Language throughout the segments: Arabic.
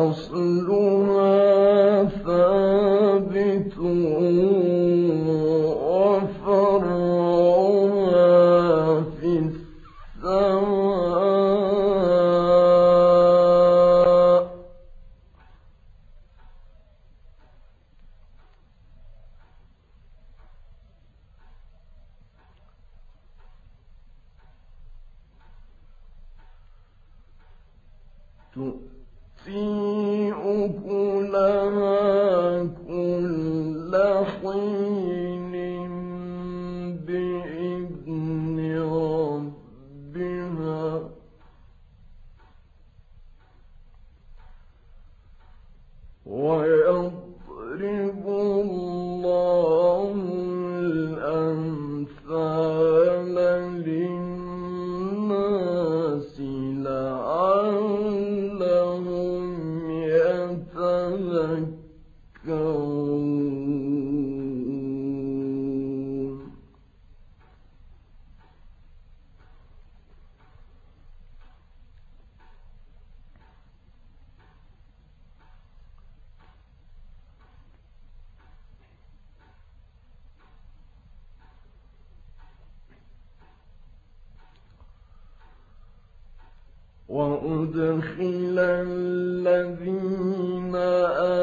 أصلها وأدخل الذين آمنوا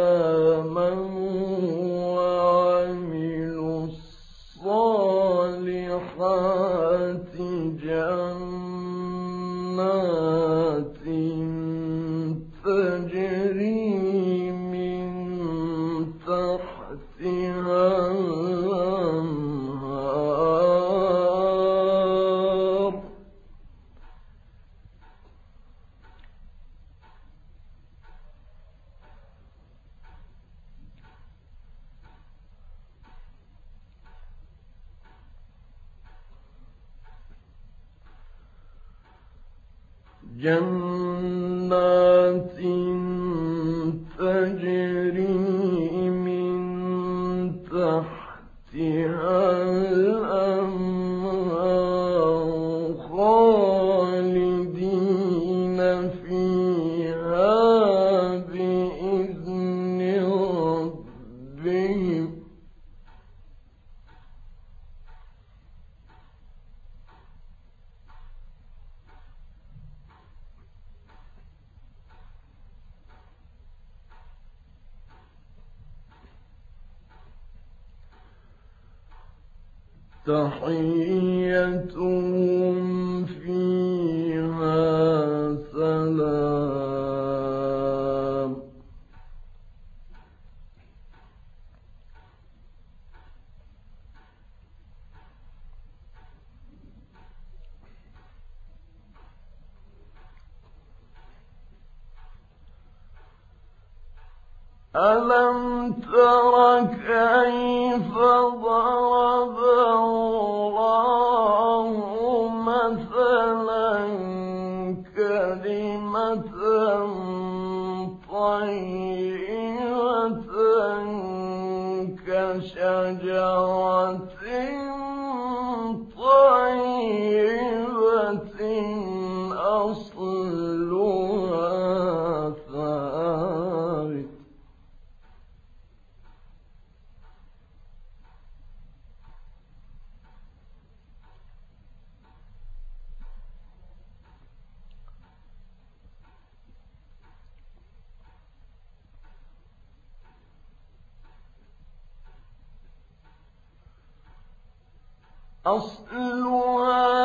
تحيتهم أصلها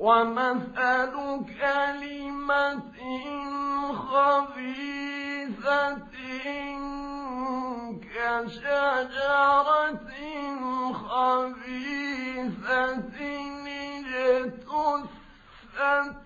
ومثل كلمة خبيثة كشجرة خبيثة اجتثت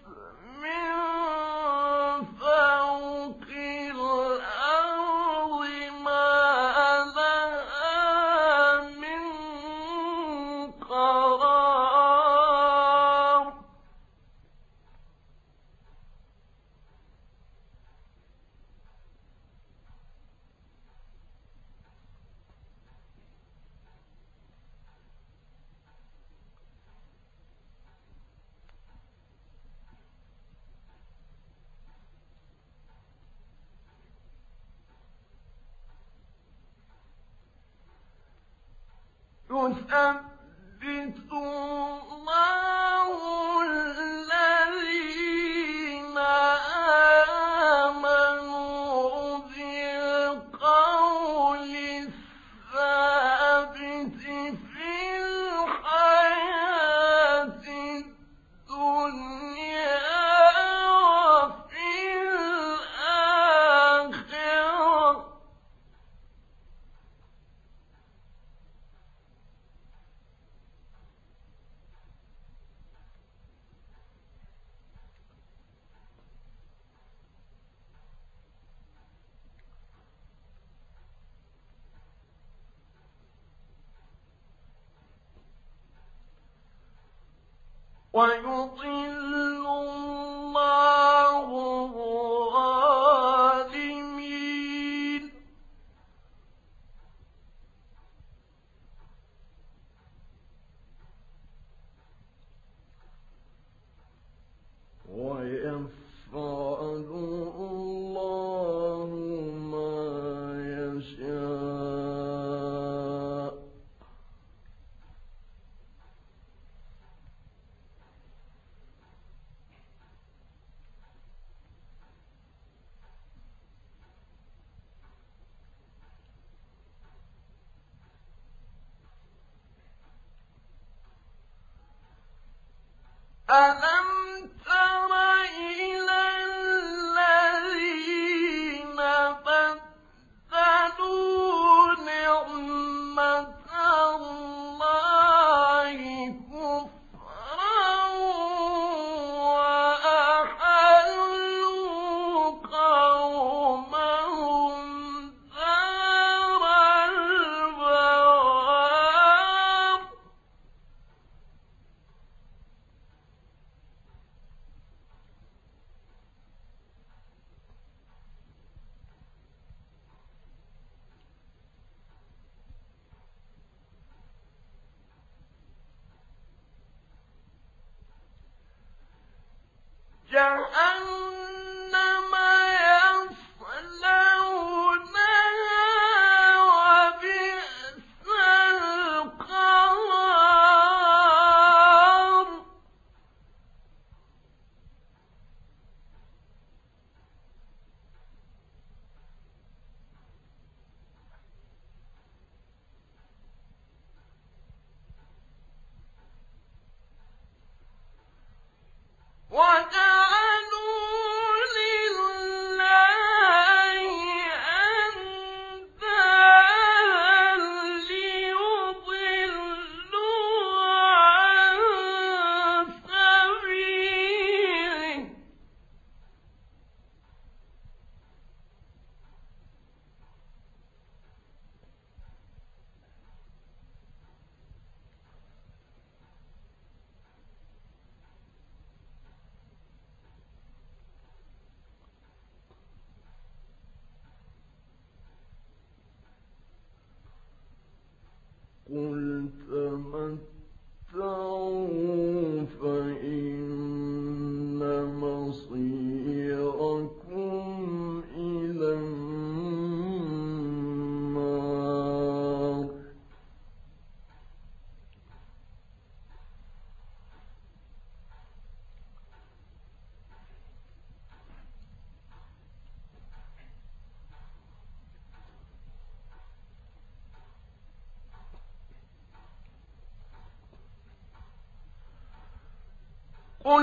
قل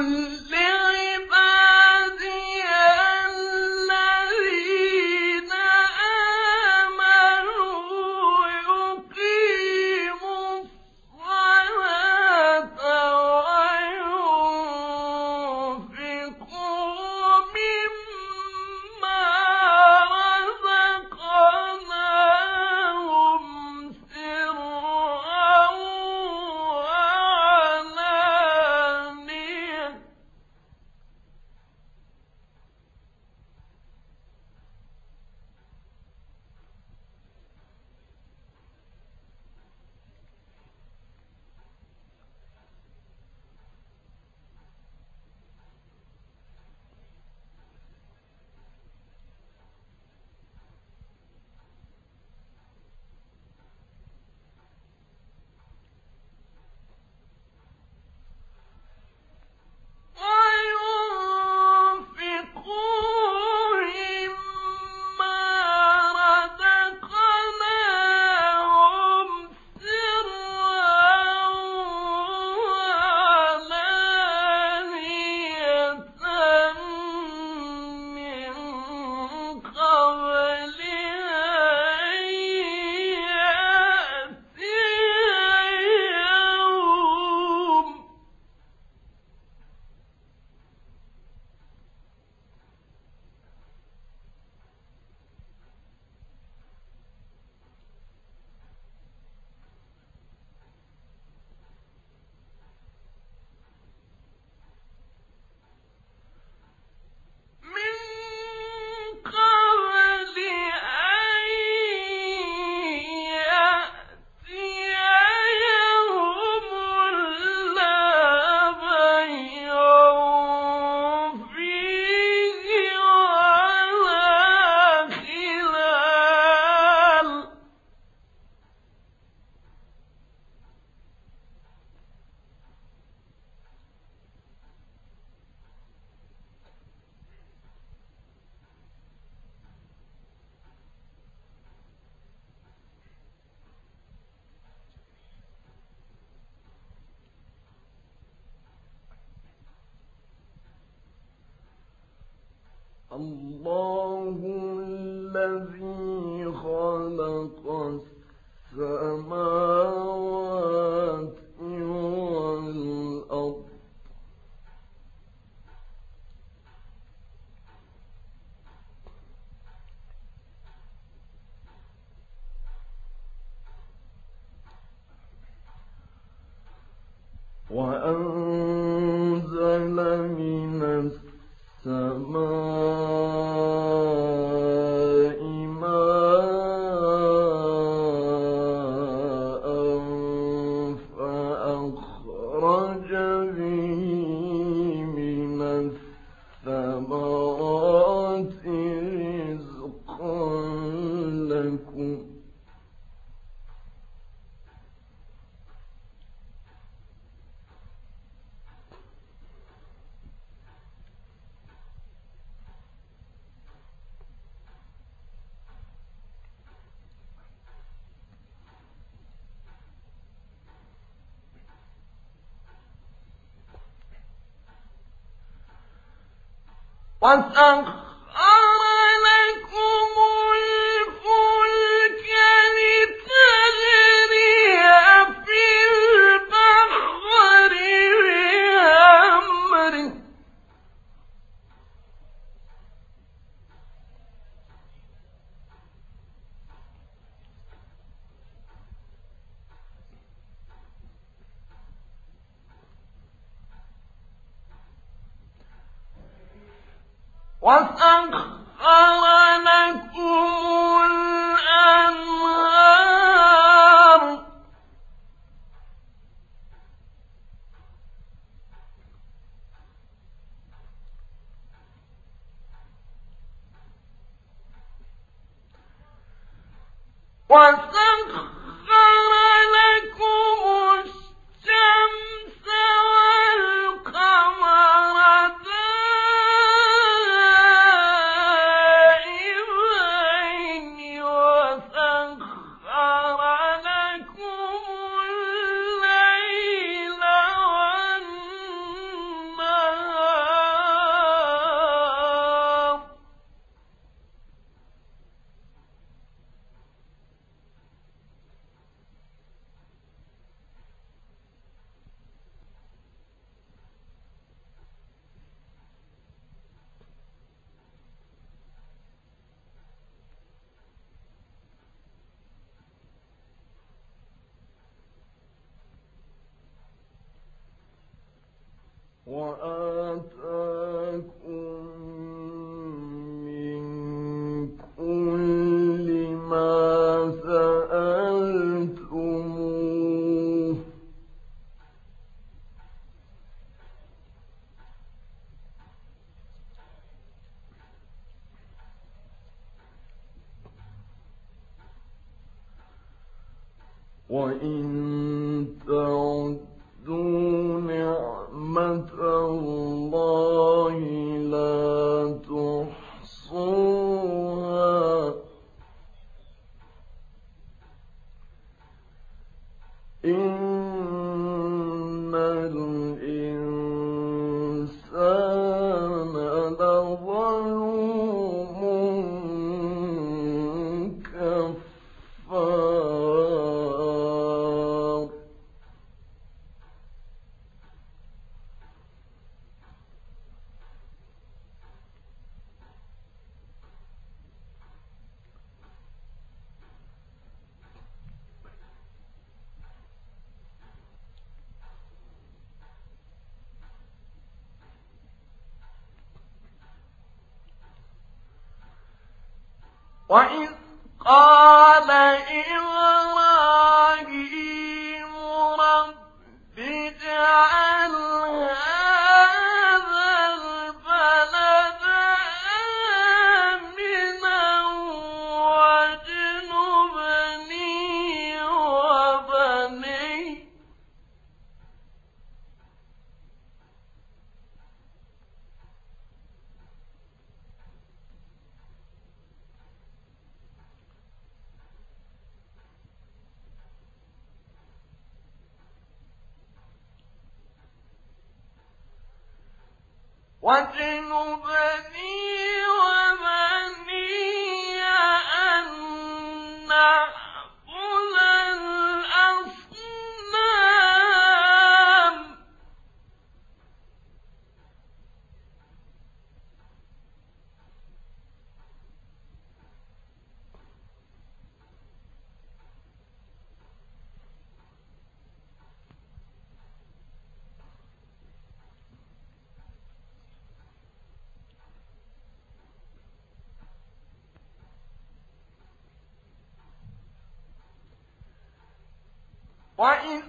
لعبادي وسخر One وإن واجنبني وإذ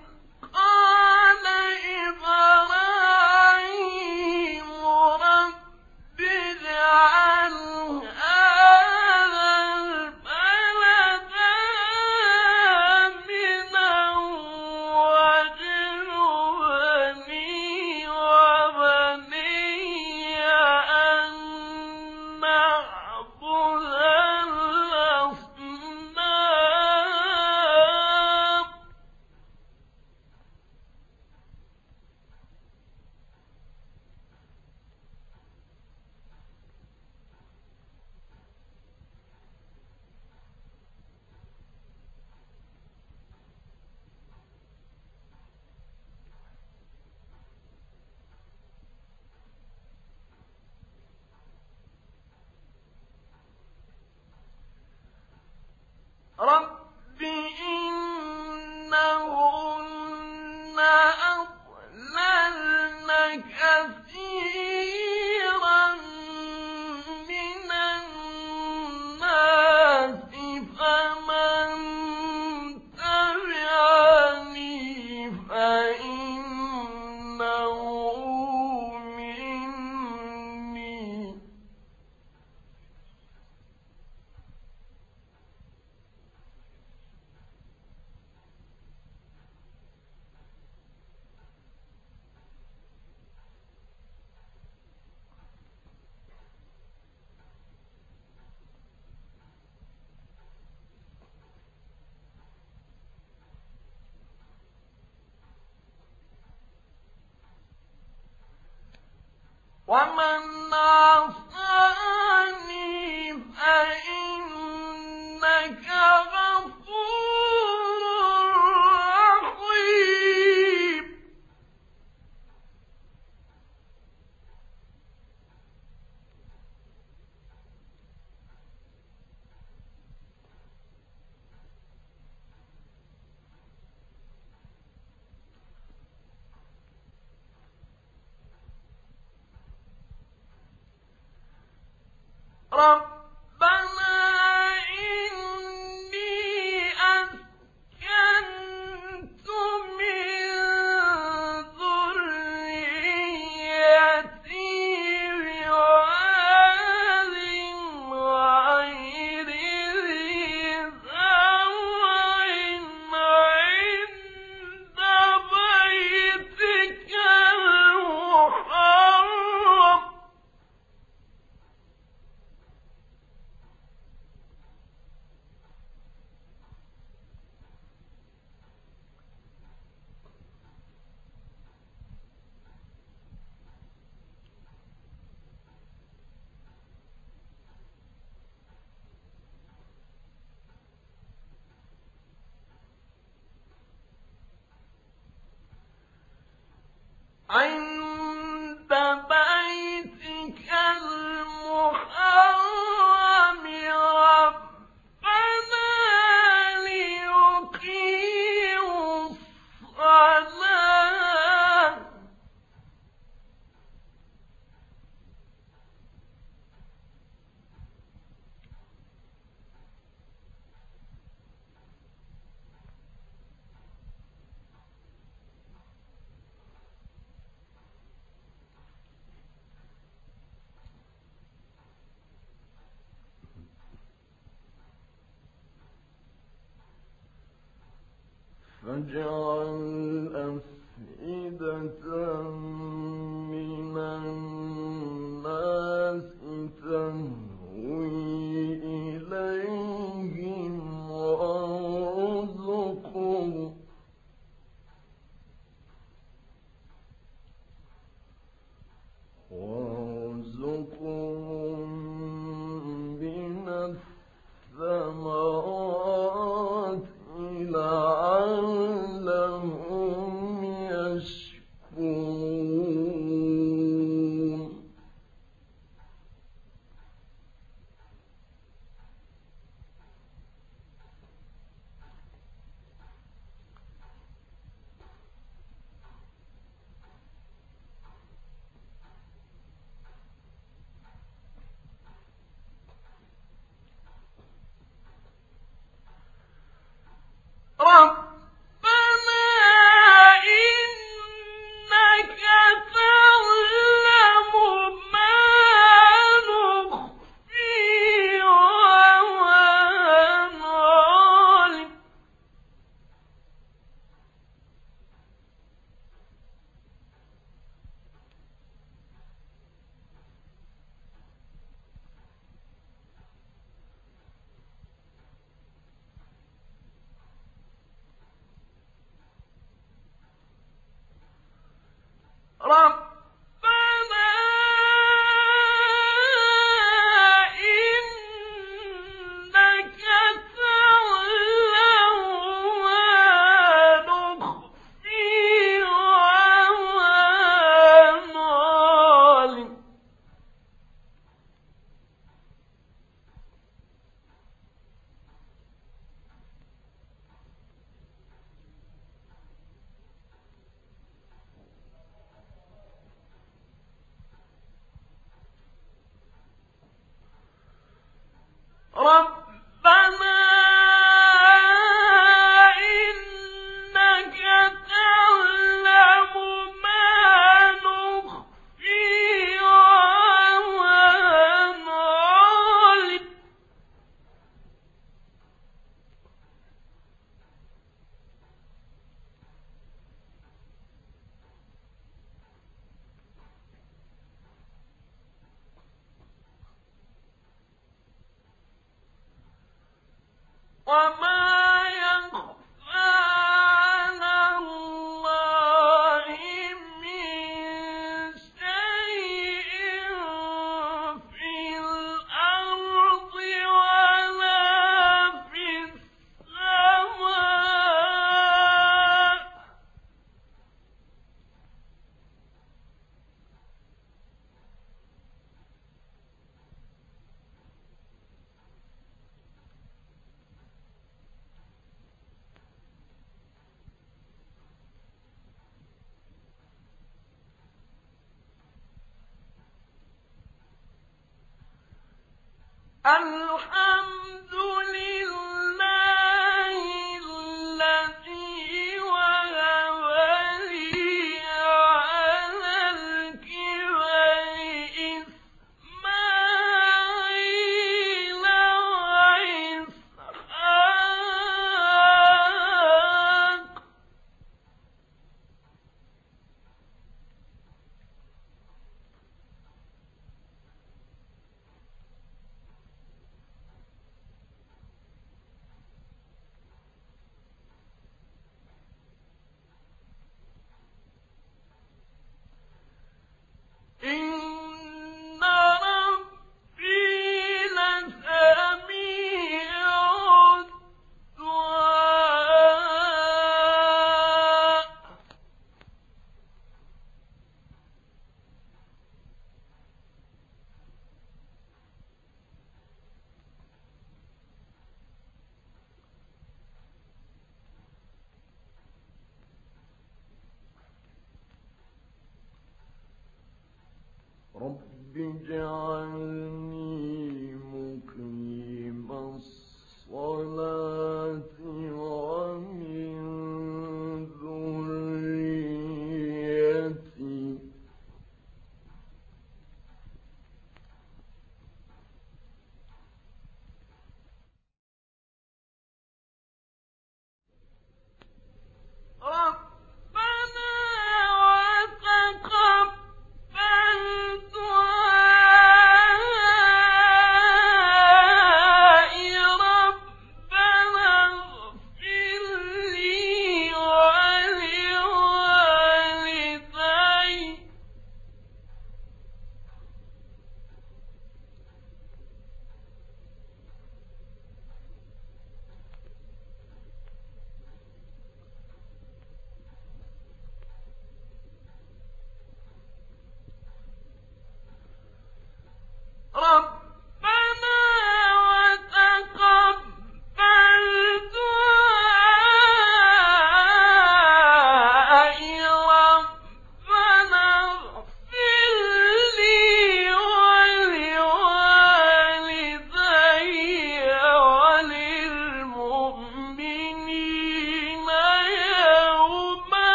ومن جو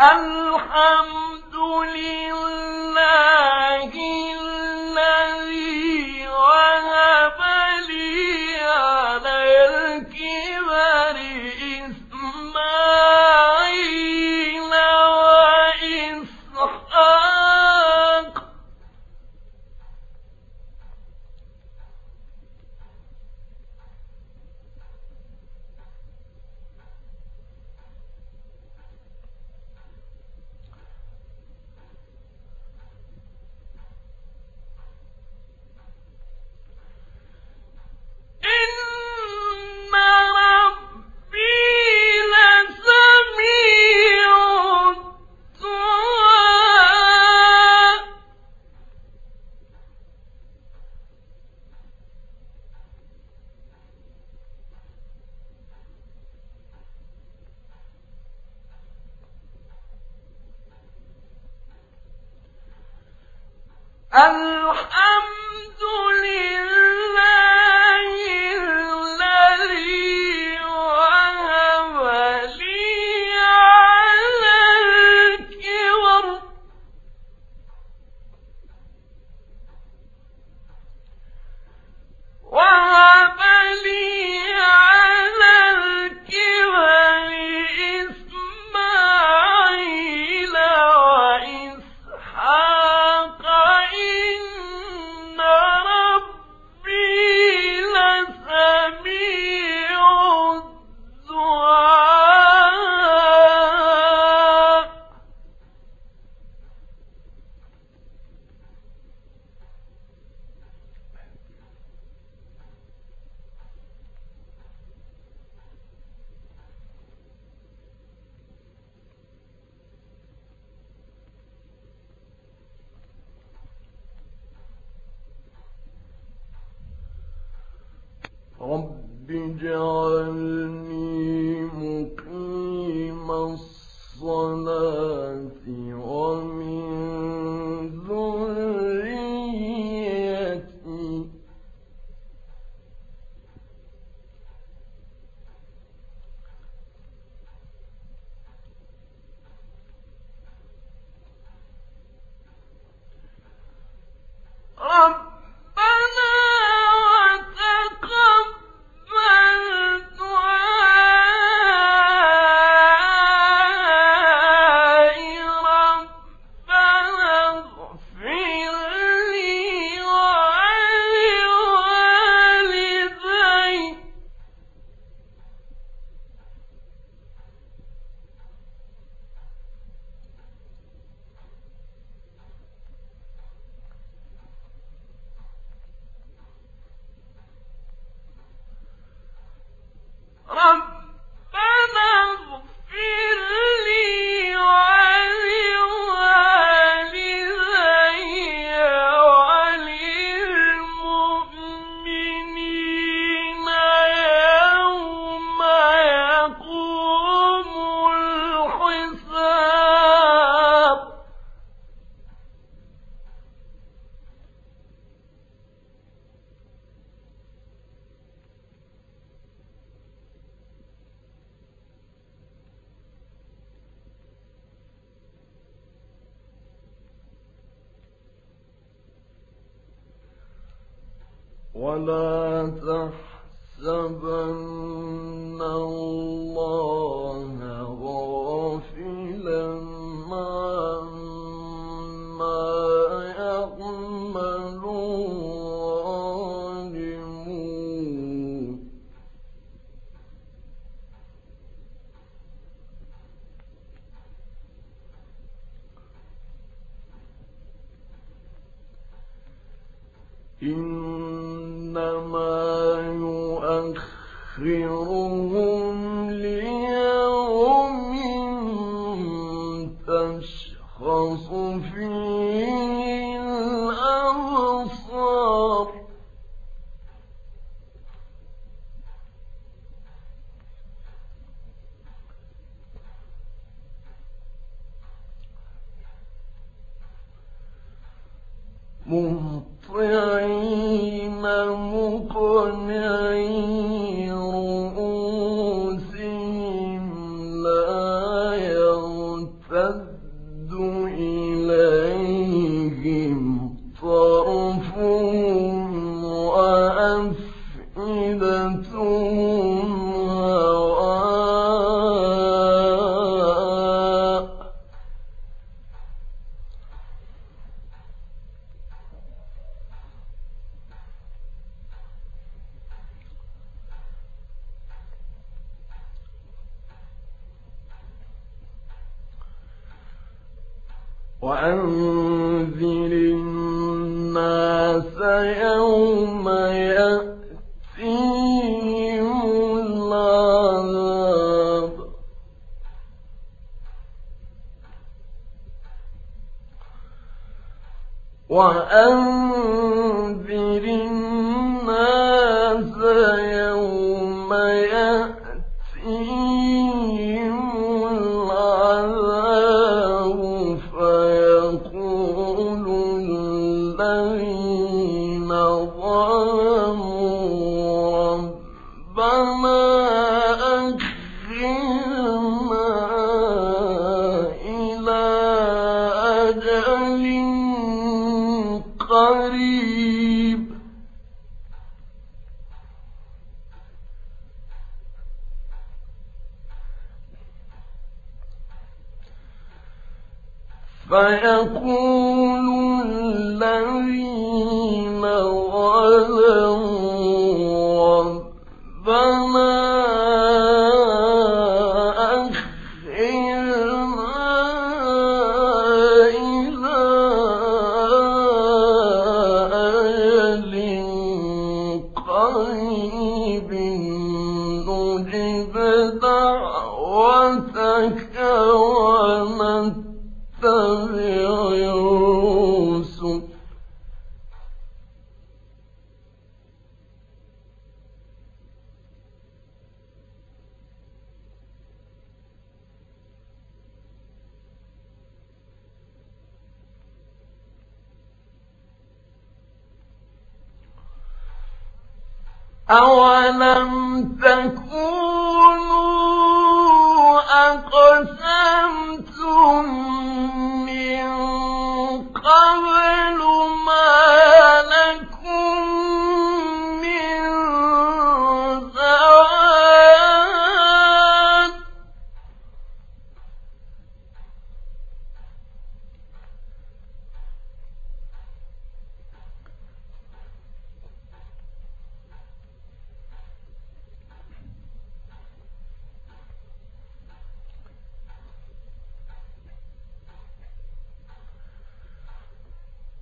الحمد لله رب ولا تحسبن الله وأنذر الناس يوم ربنا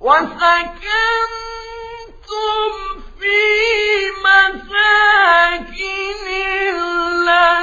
وسكنتم في مساكن الذين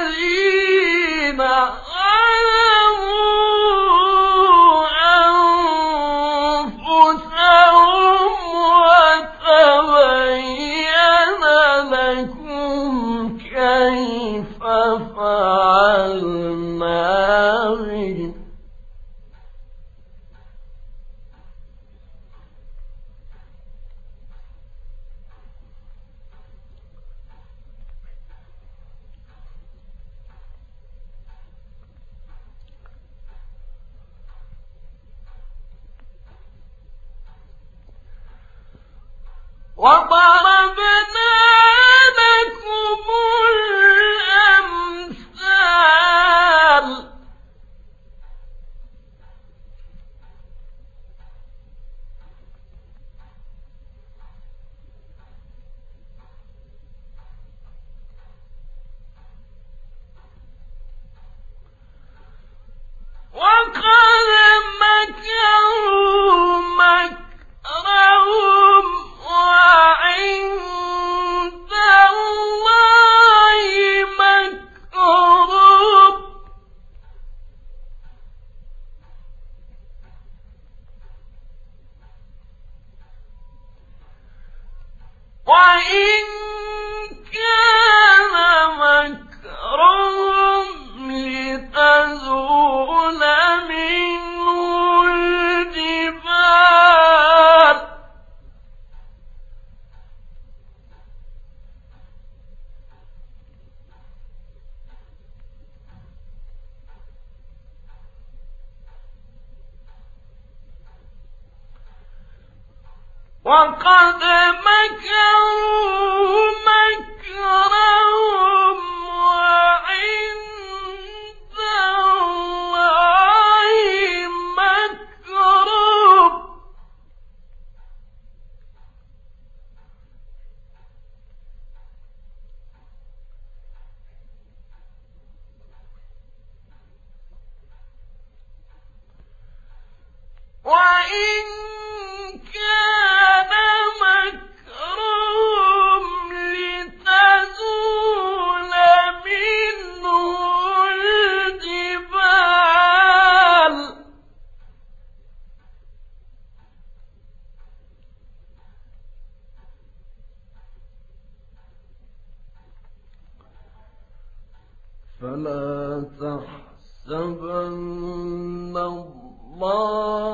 وقد فلا تحسبن الله